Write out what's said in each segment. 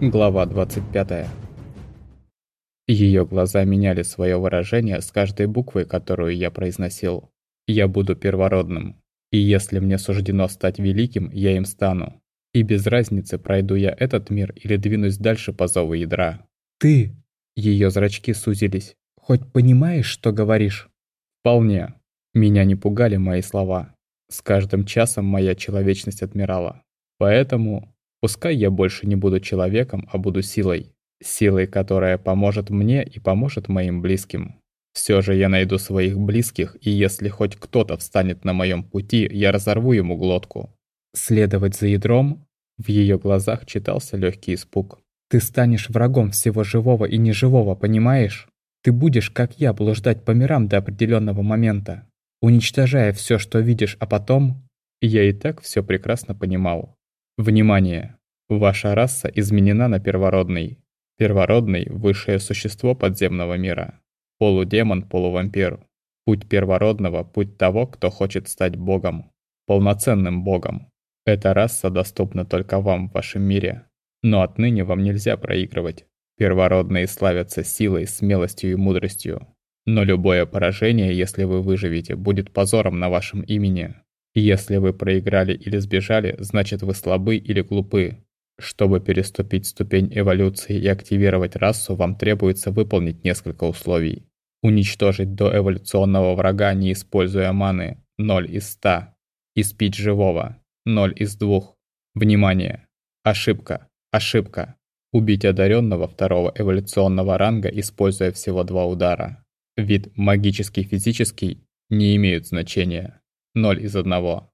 Глава 25. Ее глаза меняли свое выражение с каждой буквой, которую я произносил. Я буду первородным. И если мне суждено стать великим, я им стану. И без разницы, пройду я этот мир или двинусь дальше по зову ядра. «Ты!» Ее зрачки сузились. «Хоть понимаешь, что говоришь?» «Вполне. Меня не пугали мои слова. С каждым часом моя человечность отмирала. Поэтому Пускай я больше не буду человеком, а буду силой. Силой, которая поможет мне и поможет моим близким. Все же я найду своих близких, и если хоть кто-то встанет на моем пути, я разорву ему глотку. Следовать за ядром? В ее глазах читался легкий испуг. Ты станешь врагом всего живого и неживого, понимаешь? Ты будешь, как я, блуждать по мирам до определенного момента, уничтожая все, что видишь, а потом... Я и так все прекрасно понимал. Внимание! Ваша раса изменена на первородный. Первородный – высшее существо подземного мира. Полудемон, полувампир. Путь первородного – путь того, кто хочет стать богом. Полноценным богом. Эта раса доступна только вам в вашем мире. Но отныне вам нельзя проигрывать. Первородные славятся силой, смелостью и мудростью. Но любое поражение, если вы выживете, будет позором на вашем имени. Если вы проиграли или сбежали, значит вы слабы или глупы. Чтобы переступить ступень эволюции и активировать расу, вам требуется выполнить несколько условий. Уничтожить до эволюционного врага, не используя маны, 0 из 100. Испить живого, 0 из 2. Внимание! Ошибка, ошибка. Убить одаренного второго эволюционного ранга, используя всего два удара. Вид магический-физический не имеют значения. Ноль из одного.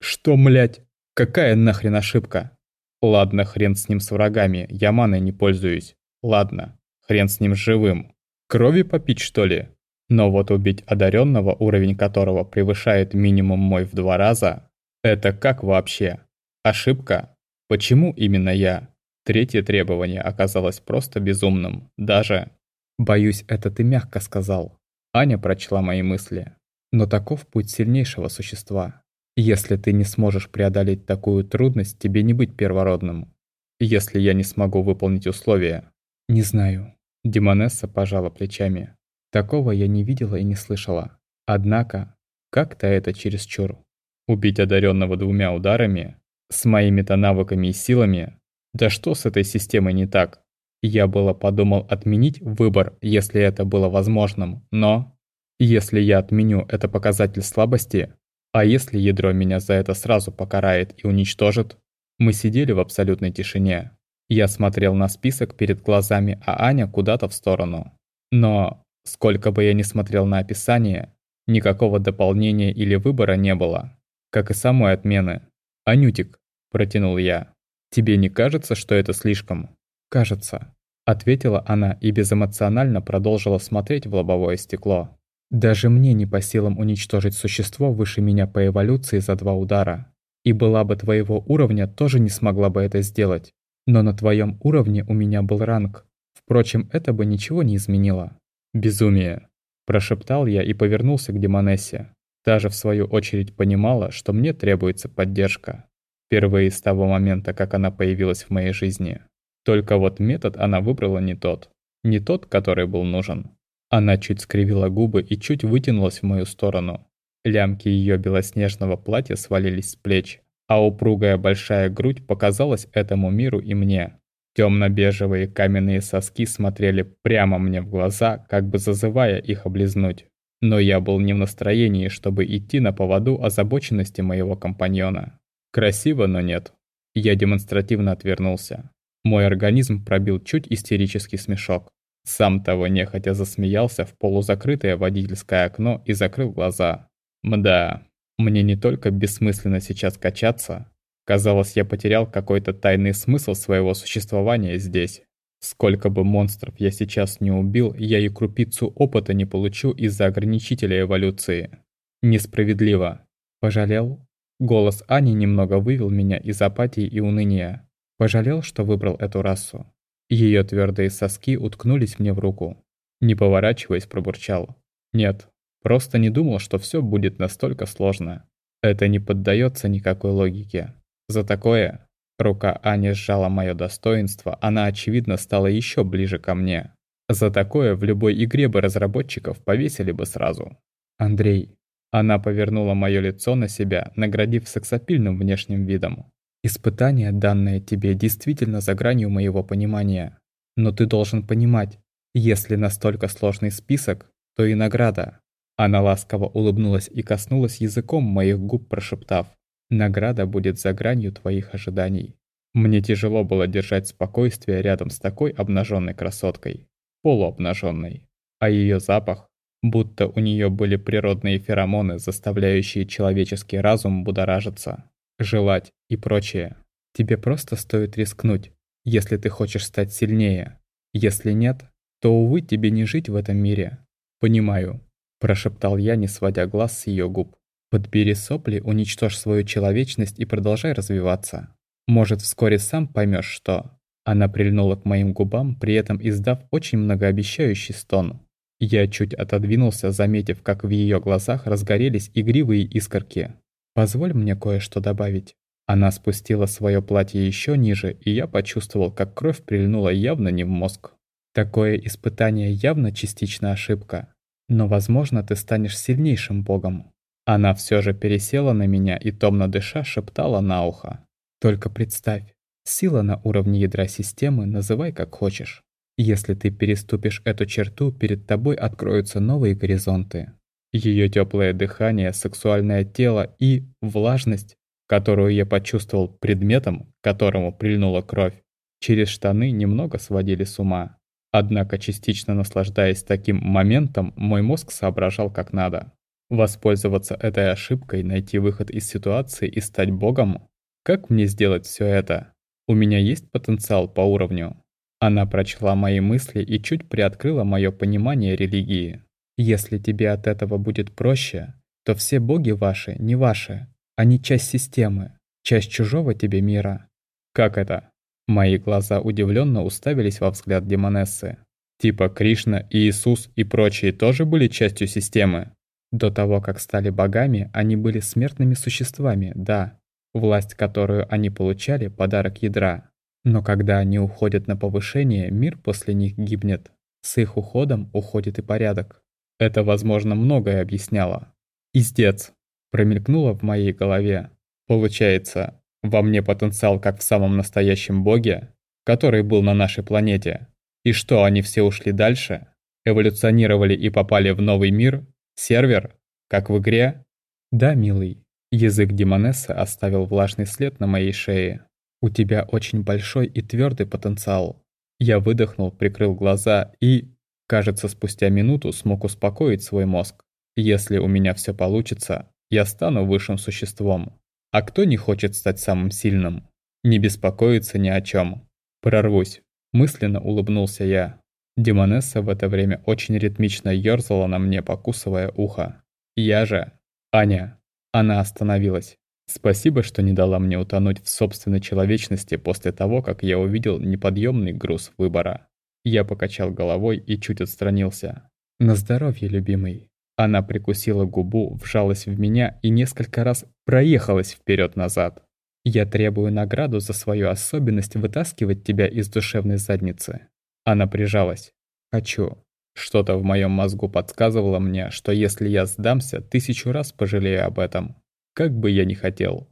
Что, млять? Какая нахрен ошибка? Ладно, хрен с ним с врагами, я маной не пользуюсь. Ладно, хрен с ним живым. Крови попить, что ли? Но вот убить одаренного, уровень которого превышает минимум мой в два раза, это как вообще? Ошибка? Почему именно я? Третье требование оказалось просто безумным. Даже... Боюсь, это ты мягко сказал. Аня прочла мои мысли. Но таков путь сильнейшего существа. Если ты не сможешь преодолеть такую трудность, тебе не быть первородным. Если я не смогу выполнить условия... Не знаю. Демонесса пожала плечами. Такого я не видела и не слышала. Однако, как-то это чересчур. Убить одаренного двумя ударами? С моими-то навыками и силами? Да что с этой системой не так? Я было подумал отменить выбор, если это было возможным, но... Если я отменю, это показатель слабости, а если ядро меня за это сразу покарает и уничтожит? Мы сидели в абсолютной тишине. Я смотрел на список перед глазами, а Аня куда-то в сторону. Но, сколько бы я ни смотрел на описание, никакого дополнения или выбора не было. Как и самой отмены. «Анютик», – протянул я, – «тебе не кажется, что это слишком?» «Кажется», – ответила она и безэмоционально продолжила смотреть в лобовое стекло. Даже мне не по силам уничтожить существо выше меня по эволюции за два удара. И была бы твоего уровня, тоже не смогла бы это сделать. Но на твоем уровне у меня был ранг. Впрочем, это бы ничего не изменило. «Безумие!» – прошептал я и повернулся к Демонессе. Та же, в свою очередь, понимала, что мне требуется поддержка. Впервые с того момента, как она появилась в моей жизни. Только вот метод она выбрала не тот. Не тот, который был нужен. Она чуть скривила губы и чуть вытянулась в мою сторону. Лямки ее белоснежного платья свалились с плеч, а упругая большая грудь показалась этому миру и мне. Темно-бежевые каменные соски смотрели прямо мне в глаза, как бы зазывая их облизнуть. Но я был не в настроении, чтобы идти на поводу озабоченности моего компаньона. Красиво, но нет. Я демонстративно отвернулся. Мой организм пробил чуть истерический смешок. Сам того нехотя засмеялся в полузакрытое водительское окно и закрыл глаза. Мда, мне не только бессмысленно сейчас качаться. Казалось, я потерял какой-то тайный смысл своего существования здесь. Сколько бы монстров я сейчас не убил, я и крупицу опыта не получу из-за ограничителя эволюции. Несправедливо. Пожалел? Голос Ани немного вывел меня из апатии и уныния. Пожалел, что выбрал эту расу. Ее твердые соски уткнулись мне в руку. Не поворачиваясь, пробурчал. Нет, просто не думал, что все будет настолько сложно. Это не поддается никакой логике. За такое Рука Ани сжала мое достоинство, она, очевидно, стала еще ближе ко мне. За такое в любой игре бы разработчиков повесили бы сразу. Андрей. Она повернула мое лицо на себя, наградив сексапильным внешним видом. Испытание, данное тебе, действительно за гранью моего понимания. Но ты должен понимать, если настолько сложный список, то и награда. Она ласково улыбнулась и коснулась языком моих губ, прошептав. Награда будет за гранью твоих ожиданий. Мне тяжело было держать спокойствие рядом с такой обнаженной красоткой, полуобнаженной. А ее запах, будто у нее были природные феромоны, заставляющие человеческий разум будоражиться, желать и прочее. Тебе просто стоит рискнуть, если ты хочешь стать сильнее. Если нет, то, увы, тебе не жить в этом мире. Понимаю, прошептал я, не сводя глаз с ее губ. Подбери сопли, уничтожь свою человечность и продолжай развиваться. Может, вскоре сам поймешь, что...» Она прильнула к моим губам, при этом издав очень многообещающий стон. Я чуть отодвинулся, заметив, как в ее глазах разгорелись игривые искорки. «Позволь мне кое-что добавить». Она спустила свое платье еще ниже, и я почувствовал, как кровь прильнула явно не в мозг. Такое испытание явно частично ошибка. Но, возможно, ты станешь сильнейшим богом. Она все же пересела на меня и, томно дыша, шептала на ухо. «Только представь, сила на уровне ядра системы, называй как хочешь. Если ты переступишь эту черту, перед тобой откроются новые горизонты. Ее теплое дыхание, сексуальное тело и влажность, которую я почувствовал предметом, к которому прильнула кровь, через штаны немного сводили с ума. Однако, частично наслаждаясь таким моментом, мой мозг соображал как надо. Воспользоваться этой ошибкой, найти выход из ситуации и стать богом? Как мне сделать все это? У меня есть потенциал по уровню. Она прочла мои мысли и чуть приоткрыла мое понимание религии. Если тебе от этого будет проще, то все боги ваши не ваши. Они часть системы, часть чужого тебе мира. Как это? Мои глаза удивленно уставились во взгляд Демонессы. Типа Кришна, Иисус и прочие тоже были частью системы? До того, как стали богами, они были смертными существами, да. Власть, которую они получали, подарок ядра. Но когда они уходят на повышение, мир после них гибнет. С их уходом уходит и порядок. Это, возможно, многое объясняло. «Издец!» промелькнуло в моей голове. Получается, во мне потенциал как в самом настоящем боге, который был на нашей планете. И что, они все ушли дальше? Эволюционировали и попали в новый мир, Сервер? Как в игре? Да, милый. Язык Демонессы оставил влажный след на моей шее. У тебя очень большой и твердый потенциал. Я выдохнул, прикрыл глаза и, кажется, спустя минуту смог успокоить свой мозг. Если у меня все получится, я стану высшим существом. А кто не хочет стать самым сильным? Не беспокоиться ни о чем. Прорвусь. Мысленно улыбнулся я. Демонесса в это время очень ритмично ёрзала на мне, покусывая ухо. Я же... Аня. Она остановилась. Спасибо, что не дала мне утонуть в собственной человечности после того, как я увидел неподъемный груз выбора. Я покачал головой и чуть отстранился. На здоровье, любимый. Она прикусила губу, вжалась в меня и несколько раз проехалась вперед назад Я требую награду за свою особенность вытаскивать тебя из душевной задницы. Она прижалась. «Хочу». Что-то в моем мозгу подсказывало мне, что если я сдамся, тысячу раз пожалею об этом. Как бы я ни хотел.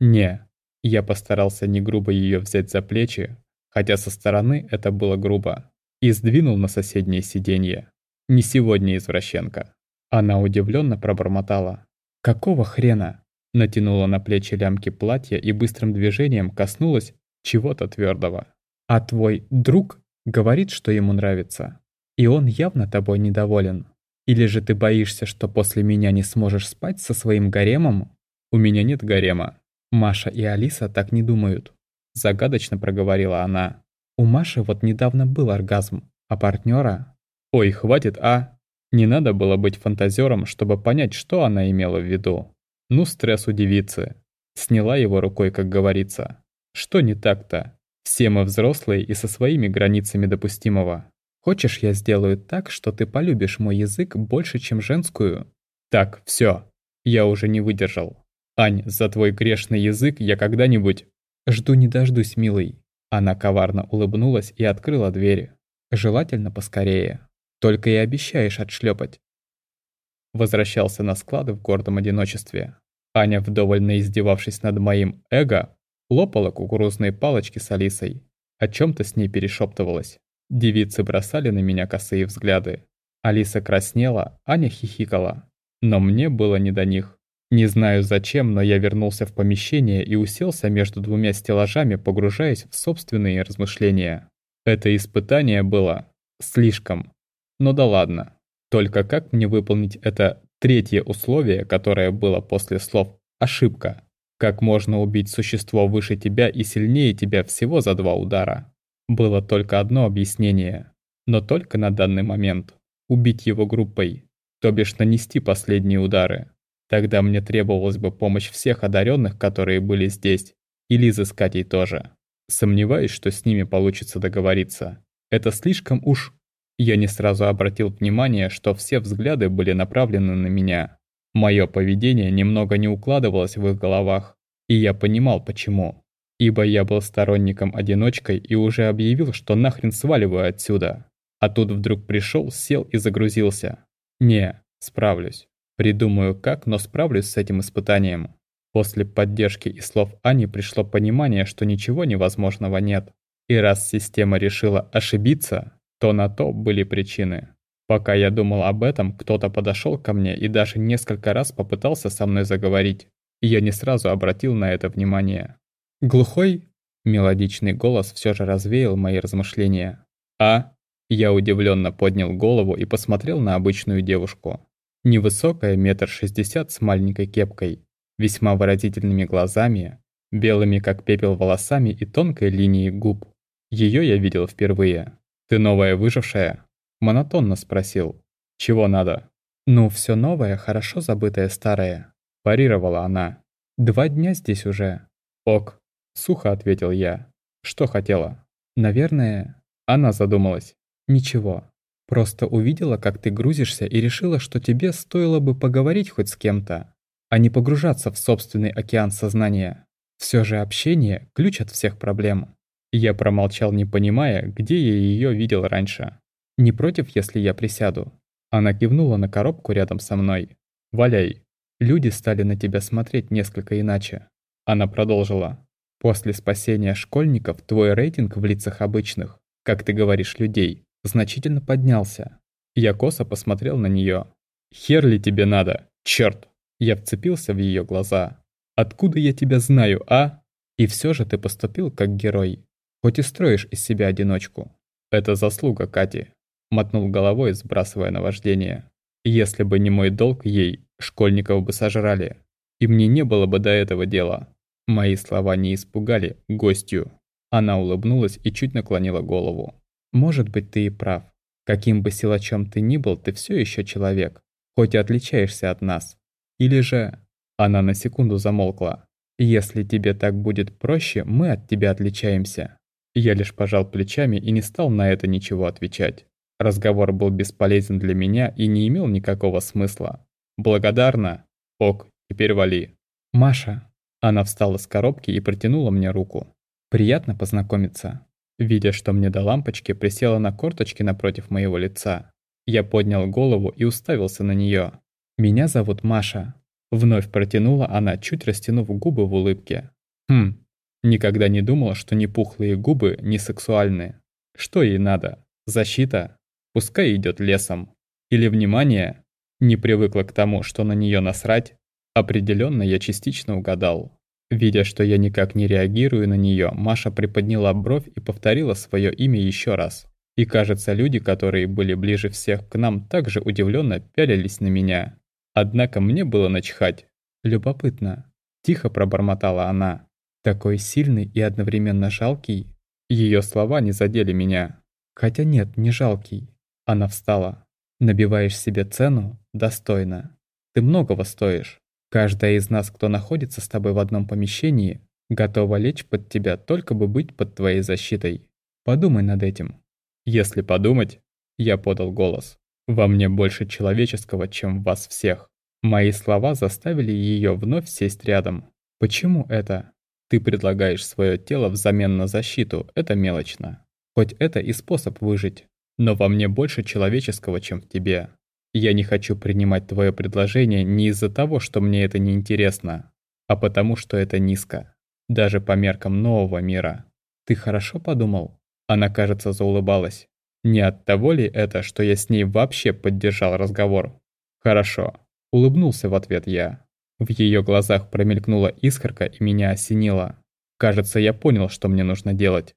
Не. Я постарался не грубо ее взять за плечи, хотя со стороны это было грубо, и сдвинул на соседнее сиденье. Не сегодня, извращенка. Она удивленно пробормотала. «Какого хрена?» Натянула на плечи лямки платья и быстрым движением коснулась чего-то твердого. «А твой друг Говорит, что ему нравится. И он явно тобой недоволен. Или же ты боишься, что после меня не сможешь спать со своим гаремом? У меня нет гарема. Маша и Алиса так не думают. Загадочно проговорила она. У Маши вот недавно был оргазм, а партнера... Ой, хватит, а? Не надо было быть фантазером, чтобы понять, что она имела в виду. Ну, стресс у девицы. Сняла его рукой, как говорится. Что не так-то? Все мы взрослые и со своими границами допустимого. Хочешь, я сделаю так, что ты полюбишь мой язык больше, чем женскую? Так, все. Я уже не выдержал. Ань, за твой грешный язык я когда-нибудь... Жду не дождусь, милый. Она коварно улыбнулась и открыла дверь. Желательно поскорее. Только и обещаешь отшлепать. Возвращался на склады в гордом одиночестве. Аня, вдоволь издевавшись над моим эго, лопала кукурузные палочки с Алисой. О чем то с ней перешептывалась. Девицы бросали на меня косые взгляды. Алиса краснела, Аня хихикала. Но мне было не до них. Не знаю зачем, но я вернулся в помещение и уселся между двумя стеллажами, погружаясь в собственные размышления. Это испытание было слишком. Но да ладно. Только как мне выполнить это третье условие, которое было после слов «ошибка»? Как можно убить существо выше тебя и сильнее тебя всего за два удара? Было только одно объяснение. Но только на данный момент. Убить его группой. То бишь нанести последние удары. Тогда мне требовалась бы помощь всех одаренных, которые были здесь. И Лизы с Катей тоже. Сомневаюсь, что с ними получится договориться. Это слишком уж я не сразу обратил внимание, что все взгляды были направлены на меня. Мое поведение немного не укладывалось в их головах, и я понимал почему. Ибо я был сторонником-одиночкой и уже объявил, что нахрен сваливаю отсюда. А тут вдруг пришел, сел и загрузился. Не, справлюсь. Придумаю как, но справлюсь с этим испытанием. После поддержки и слов Ани пришло понимание, что ничего невозможного нет. И раз система решила ошибиться, то на то были причины. Пока я думал об этом, кто-то подошел ко мне и даже несколько раз попытался со мной заговорить, и я не сразу обратил на это внимание. «Глухой?» Мелодичный голос все же развеял мои размышления. «А?» Я удивленно поднял голову и посмотрел на обычную девушку. Невысокая, метр шестьдесят с маленькой кепкой, весьма выразительными глазами, белыми как пепел волосами и тонкой линией губ. Ее я видел впервые. «Ты новая выжившая?» Монотонно спросил. «Чего надо?» «Ну, все новое, хорошо забытое старое», – парировала она. «Два дня здесь уже». «Ок», – сухо ответил я. «Что хотела?» «Наверное...» Она задумалась. «Ничего. Просто увидела, как ты грузишься и решила, что тебе стоило бы поговорить хоть с кем-то, а не погружаться в собственный океан сознания. Все же общение – ключ от всех проблем». Я промолчал, не понимая, где я ее видел раньше. «Не против, если я присяду?» Она кивнула на коробку рядом со мной. «Валяй. Люди стали на тебя смотреть несколько иначе». Она продолжила. «После спасения школьников твой рейтинг в лицах обычных, как ты говоришь, людей, значительно поднялся». Я косо посмотрел на нее. «Хер ли тебе надо? Черт!» Я вцепился в ее глаза. «Откуда я тебя знаю, а?» И все же ты поступил как герой. Хоть и строишь из себя одиночку. Это заслуга Кати. Мотнул головой, сбрасывая наваждение. Если бы не мой долг ей, школьников бы сожрали. И мне не было бы до этого дела. Мои слова не испугали гостью. Она улыбнулась и чуть наклонила голову. «Может быть, ты и прав. Каким бы силачом ты ни был, ты все еще человек, хоть и отличаешься от нас. Или же...» Она на секунду замолкла. «Если тебе так будет проще, мы от тебя отличаемся. Я лишь пожал плечами и не стал на это ничего отвечать. Разговор был бесполезен для меня и не имел никакого смысла. Благодарна? Ок, теперь вали. Маша. Она встала с коробки и протянула мне руку. Приятно познакомиться. Видя, что мне до лампочки, присела на корточки напротив моего лица. Я поднял голову и уставился на нее. «Меня зовут Маша». Вновь протянула она, чуть растянув губы в улыбке. «Хм, Никогда не думала, что ни пухлые губы, ни сексуальные. Что ей надо? Защита? Пускай идет лесом. Или внимание? Не привыкла к тому, что на нее насрать? Определенно я частично угадал. Видя, что я никак не реагирую на нее, Маша приподняла бровь и повторила свое имя еще раз. И кажется, люди, которые были ближе всех к нам, также удивленно пялились на меня. Однако мне было начхать. Любопытно. Тихо пробормотала она. Такой сильный и одновременно жалкий. Ее слова не задели меня. Хотя нет, не жалкий. Она встала. Набиваешь себе цену достойно. Ты многого стоишь. Каждая из нас, кто находится с тобой в одном помещении, готова лечь под тебя, только бы быть под твоей защитой. Подумай над этим. Если подумать, я подал голос. Во мне больше человеческого, чем в вас всех. Мои слова заставили ее вновь сесть рядом. Почему это? Ты предлагаешь свое тело взамен на защиту, это мелочно. Хоть это и способ выжить. Но во мне больше человеческого, чем в тебе. Я не хочу принимать твое предложение не из-за того, что мне это не интересно, а потому что это низко. Даже по меркам нового мира. Ты хорошо подумал? Она, кажется, заулыбалась. Не от того ли это, что я с ней вообще поддержал разговор? Хорошо. Улыбнулся в ответ я. В ее глазах промелькнула искорка и меня осенило. Кажется, я понял, что мне нужно делать.